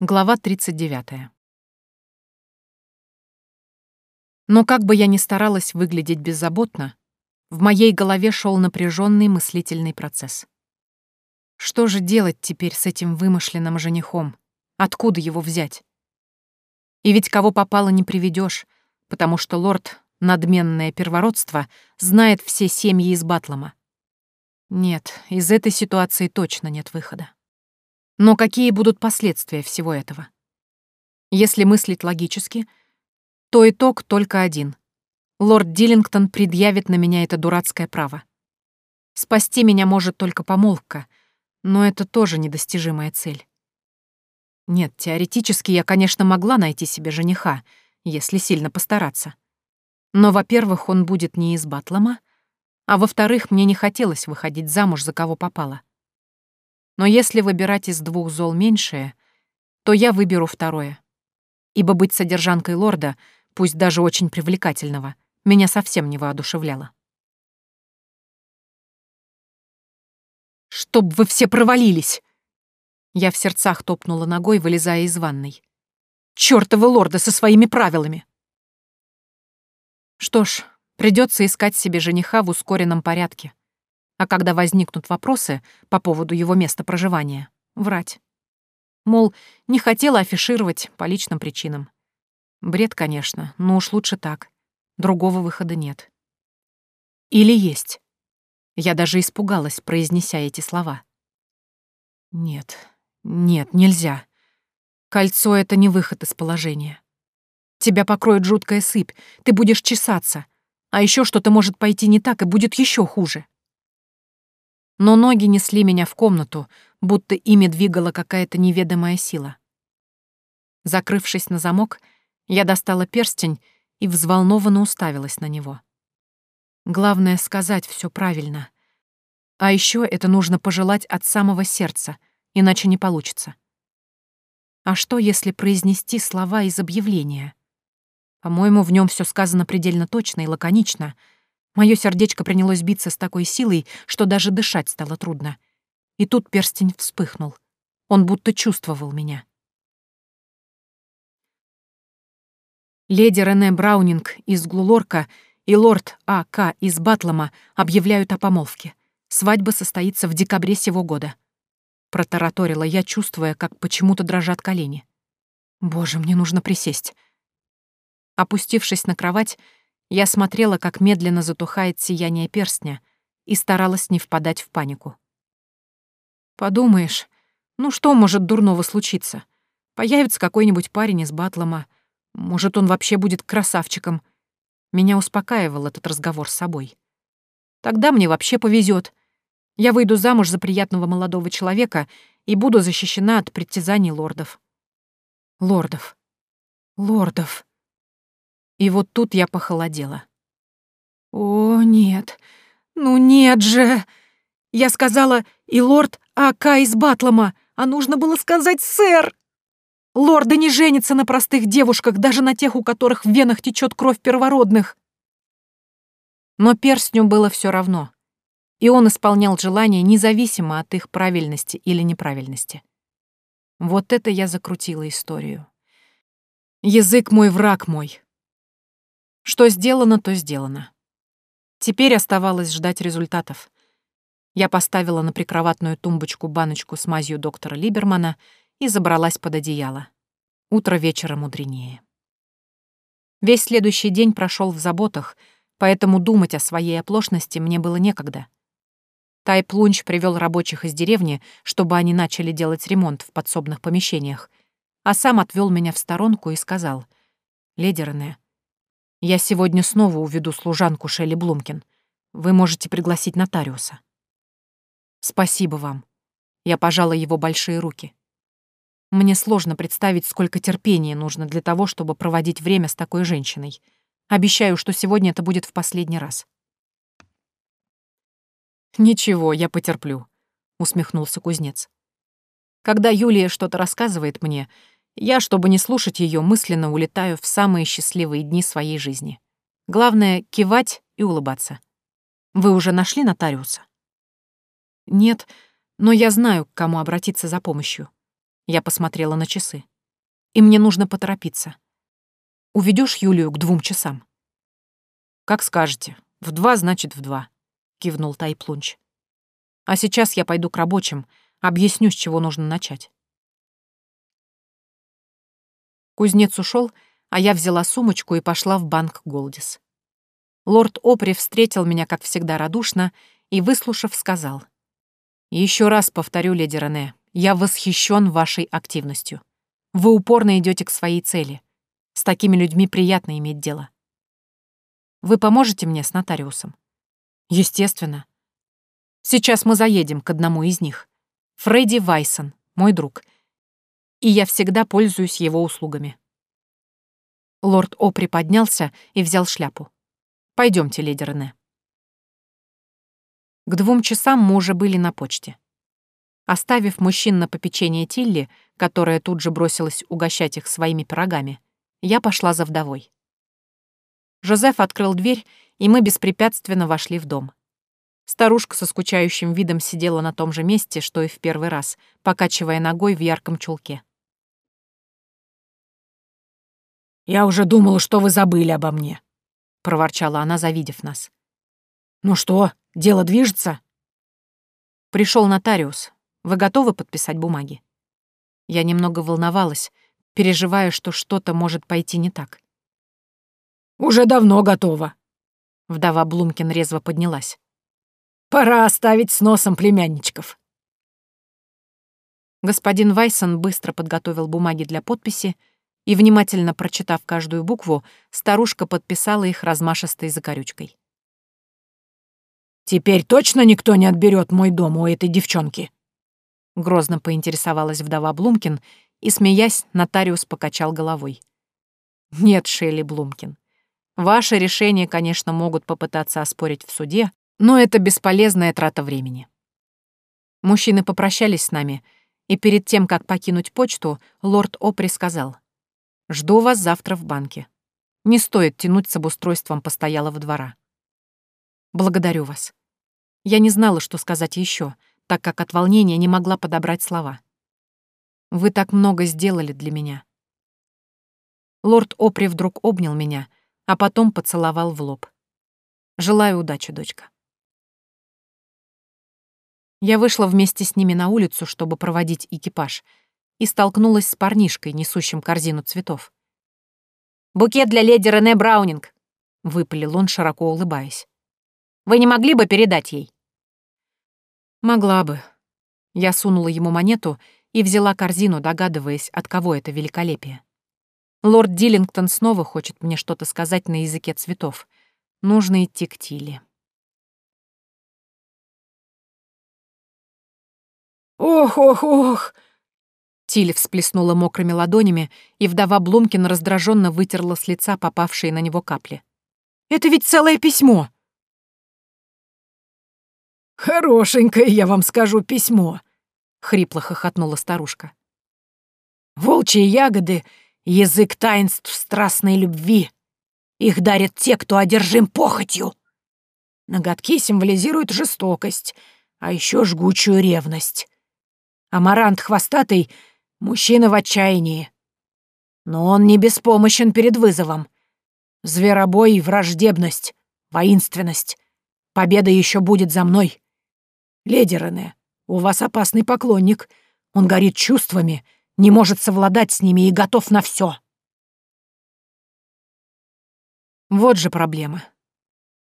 Глава 39. Но как бы я ни старалась выглядеть беззаботно, в моей голове шел напряженный мыслительный процесс. Что же делать теперь с этим вымышленным женихом? Откуда его взять? И ведь кого попало не приведешь, потому что лорд, надменное первородство, знает все семьи из Батлома. Нет, из этой ситуации точно нет выхода. Но какие будут последствия всего этого? Если мыслить логически, то итог только один. Лорд Диллингтон предъявит на меня это дурацкое право. Спасти меня может только помолвка, но это тоже недостижимая цель. Нет, теоретически я, конечно, могла найти себе жениха, если сильно постараться. Но, во-первых, он будет не из Батлома, а во-вторых, мне не хотелось выходить замуж за кого попало. Но если выбирать из двух зол меньшее, то я выберу второе. Ибо быть содержанкой лорда, пусть даже очень привлекательного, меня совсем не воодушевляло. «Чтоб вы все провалились!» Я в сердцах топнула ногой, вылезая из ванной. «Чёртовы лорды со своими правилами!» Что ж, придется искать себе жениха в ускоренном порядке а когда возникнут вопросы по поводу его места проживания, врать. Мол, не хотела афишировать по личным причинам. Бред, конечно, но уж лучше так. Другого выхода нет. Или есть. Я даже испугалась, произнеся эти слова. Нет, нет, нельзя. Кольцо — это не выход из положения. Тебя покроет жуткая сыпь, ты будешь чесаться. А еще что-то может пойти не так, и будет еще хуже но ноги несли меня в комнату, будто ими двигала какая-то неведомая сила. Закрывшись на замок, я достала перстень и взволнованно уставилась на него. Главное — сказать все правильно. А еще это нужно пожелать от самого сердца, иначе не получится. А что, если произнести слова из объявления? По-моему, в нем все сказано предельно точно и лаконично — Моё сердечко принялось биться с такой силой, что даже дышать стало трудно. И тут перстень вспыхнул. Он будто чувствовал меня. Леди Рене Браунинг из Глулорка и лорд А.К. из Батлома объявляют о помолвке. Свадьба состоится в декабре сего года. Протараторила я, чувствуя, как почему-то дрожат колени. Боже, мне нужно присесть. Опустившись на кровать, я смотрела, как медленно затухает сияние перстня, и старалась не впадать в панику. Подумаешь, ну что может дурного случиться? Появится какой-нибудь парень из Батлома. Может, он вообще будет красавчиком. Меня успокаивал этот разговор с собой. Тогда мне вообще повезет. Я выйду замуж за приятного молодого человека и буду защищена от притязаний лордов. Лордов. Лордов. И вот тут я похолодела. «О, нет! Ну нет же!» Я сказала «и лорд А.К. из Батлома», а нужно было сказать «сэр». Лорды не женятся на простых девушках, даже на тех, у которых в венах течет кровь первородных. Но перстню было все равно, и он исполнял желания независимо от их правильности или неправильности. Вот это я закрутила историю. Язык мой, враг мой. Что сделано, то сделано. Теперь оставалось ждать результатов. Я поставила на прикроватную тумбочку баночку с мазью доктора Либермана и забралась под одеяло. Утро вечера мудренее. Весь следующий день прошел в заботах, поэтому думать о своей оплошности мне было некогда. Тайп Лунч привел рабочих из деревни, чтобы они начали делать ремонт в подсобных помещениях, а сам отвел меня в сторонку и сказал, «Леди Рене, я сегодня снова уведу служанку Шелли Блумкин. Вы можете пригласить нотариуса. Спасибо вам. Я пожала его большие руки. Мне сложно представить, сколько терпения нужно для того, чтобы проводить время с такой женщиной. Обещаю, что сегодня это будет в последний раз. «Ничего, я потерплю», — усмехнулся кузнец. «Когда Юлия что-то рассказывает мне, я, чтобы не слушать ее, мысленно улетаю в самые счастливые дни своей жизни. Главное — кивать и улыбаться. Вы уже нашли нотариуса? Нет, но я знаю, к кому обратиться за помощью. Я посмотрела на часы. и мне нужно поторопиться. Уведешь Юлию к двум часам?» «Как скажете. В два, значит, в два», — кивнул Тайплунч. «А сейчас я пойду к рабочим, объясню, с чего нужно начать». Кузнец ушел, а я взяла сумочку и пошла в банк Голдис. Лорд Опри встретил меня, как всегда, радушно и, выслушав, сказал. «Еще раз повторю, леди Рене, я восхищен вашей активностью. Вы упорно идете к своей цели. С такими людьми приятно иметь дело. Вы поможете мне с нотариусом?» «Естественно. Сейчас мы заедем к одному из них. Фредди Вайсон, мой друг. И я всегда пользуюсь его услугами». Лорд Опри поднялся и взял шляпу. Пойдемте, леди Рене. К двум часам мы уже были на почте. Оставив мужчин на попечение Тилли, которая тут же бросилась угощать их своими пирогами, я пошла за вдовой. Жозеф открыл дверь, и мы беспрепятственно вошли в дом. Старушка со скучающим видом сидела на том же месте, что и в первый раз, покачивая ногой в ярком чулке. «Я уже думала, что вы забыли обо мне», — проворчала она, завидев нас. «Ну что, дело движется?» Пришел нотариус. Вы готовы подписать бумаги?» Я немного волновалась, переживая, что что-то может пойти не так. «Уже давно готова». Вдова Блумкин резво поднялась. «Пора оставить с носом племянничков». Господин Вайсон быстро подготовил бумаги для подписи, и, внимательно прочитав каждую букву, старушка подписала их размашистой закорючкой. «Теперь точно никто не отберет мой дом у этой девчонки?» Грозно поинтересовалась вдова Блумкин, и, смеясь, нотариус покачал головой. «Нет, Шелли Блумкин. Ваше решение, конечно, могут попытаться оспорить в суде, но это бесполезная трата времени». Мужчины попрощались с нами, и перед тем, как покинуть почту, лорд Опри сказал — Жду вас завтра в банке. Не стоит тянуть с обустройством постоялого двора. Благодарю вас. Я не знала, что сказать еще, так как от волнения не могла подобрать слова. Вы так много сделали для меня. Лорд Опри вдруг обнял меня, а потом поцеловал в лоб. Желаю удачи, дочка. Я вышла вместе с ними на улицу, чтобы проводить экипаж — и столкнулась с парнишкой, несущим корзину цветов. «Букет для леди Рене Браунинг», — выпалил он, широко улыбаясь. «Вы не могли бы передать ей?» «Могла бы». Я сунула ему монету и взяла корзину, догадываясь, от кого это великолепие. Лорд Диллингтон снова хочет мне что-то сказать на языке цветов. Нужно идти к Тиле. «Ох, ох, ох!» Тиль всплеснула мокрыми ладонями, и вдова Блумкин раздраженно вытерла с лица попавшие на него капли. «Это ведь целое письмо!» «Хорошенькое, я вам скажу, письмо!» — хрипло хохотнула старушка. «Волчьи ягоды — язык таинств страстной любви. Их дарят те, кто одержим похотью. Ноготки символизируют жестокость, а еще жгучую ревность. Амарант хвостатый — Мужчина в отчаянии. Но он не беспомощен перед вызовом. Зверобой — враждебность, воинственность. Победа еще будет за мной. Леди Рене, у вас опасный поклонник. Он горит чувствами, не может совладать с ними и готов на все. Вот же проблема.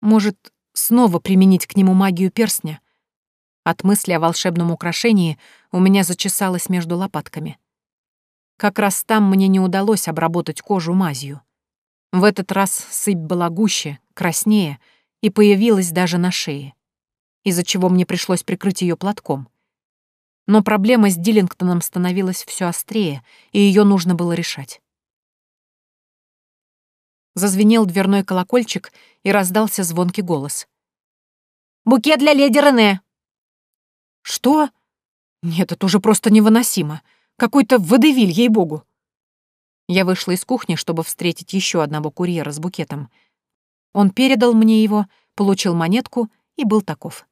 Может, снова применить к нему магию перстня? От мысли о волшебном украшении у меня зачесалось между лопатками. Как раз там мне не удалось обработать кожу мазью. В этот раз сыпь была гуще, краснее и появилась даже на шее, из-за чего мне пришлось прикрыть ее платком. Но проблема с Диллингтоном становилась все острее, и ее нужно было решать. Зазвенел дверной колокольчик, и раздался звонкий голос. «Букет для леди Рене!» «Что? Нет, это уже просто невыносимо. Какой-то водевиль, ей-богу!» Я вышла из кухни, чтобы встретить еще одного курьера с букетом. Он передал мне его, получил монетку и был таков.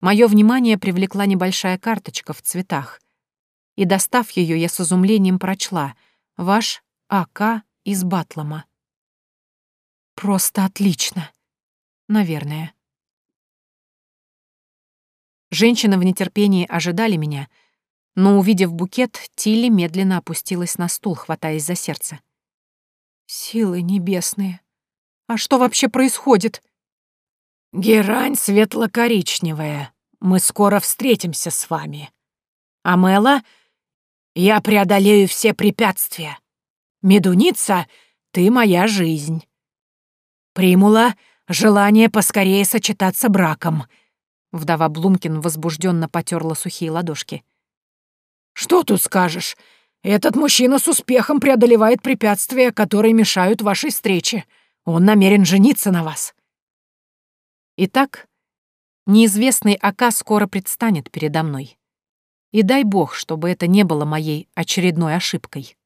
Мое внимание привлекла небольшая карточка в цветах. И, достав ее, я с изумлением прочла «Ваш А.К. из Батлома». Просто отлично. Наверное. Женщины в нетерпении ожидали меня, но, увидев букет, Тилли медленно опустилась на стул, хватаясь за сердце. «Силы небесные! А что вообще происходит?» «Герань светло-коричневая. Мы скоро встретимся с вами. Амела, я преодолею все препятствия. Медуница, ты моя жизнь. Примула, желание поскорее сочетаться браком». Вдова Блумкин возбужденно потерла сухие ладошки. «Что тут скажешь? Этот мужчина с успехом преодолевает препятствия, которые мешают вашей встрече. Он намерен жениться на вас». Итак, неизвестный Ака скоро предстанет передо мной. И дай бог, чтобы это не было моей очередной ошибкой.